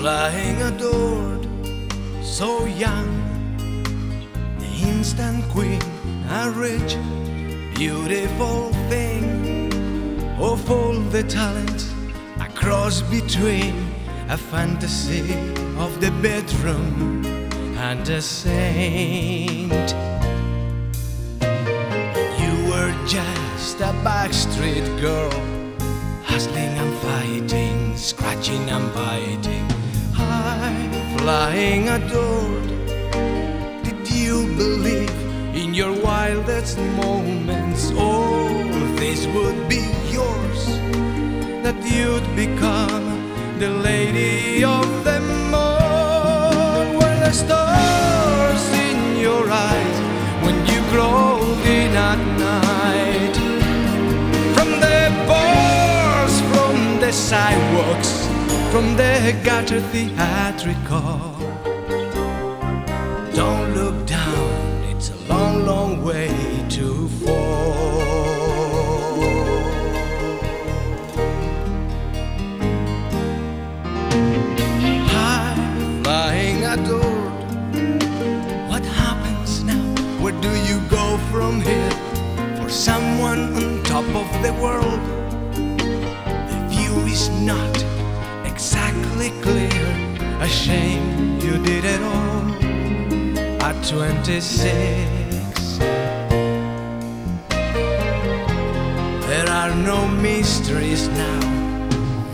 flying adored, so young, the instant queen, a rich, beautiful thing. Oh, of all the talents, a cross between a fantasy of the bedroom and a saint. You were just a backstreet girl, hustling and fighting, scratching and biting, high flying adored. Did you believe in your wildest moments all this would be yours? That you'd become from there, the gutter theatrical. Don't look down, it's a long, long way to fall. High flying adored. What happens now? Where do you go from here? For someone on top of the world, the view is not exactly clear. A shame you did it all at 26. There are no mysteries now.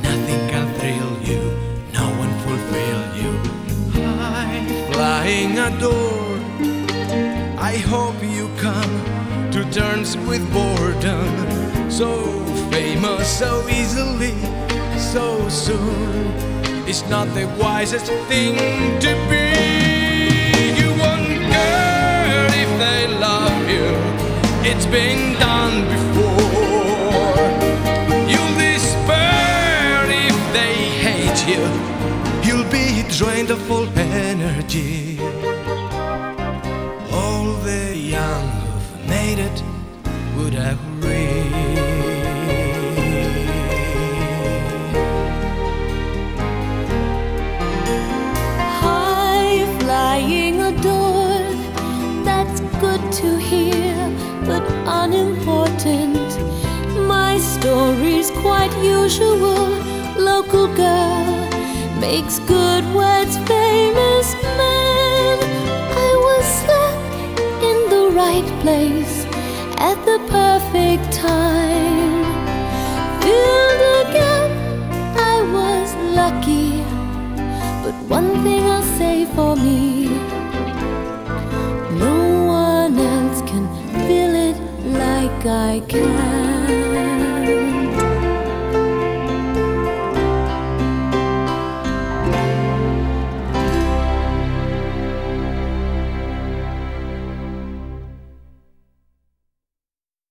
Nothing can thrill you. No one fulfill you. High flying adored. I hope you come to terms with boredom. So famous so easily, so soon. It's not the wisest thing to be. You won't care if they love you. It's been done before. You'll despair if they hate you. You'll be drained of all energy. All the young who've made it would agree. Unimportant. My story's quite usual. Local girl makes good words famous man. I was stuck in the right place at the perfect time. I can.